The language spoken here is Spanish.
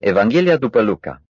Evanghelia după Luca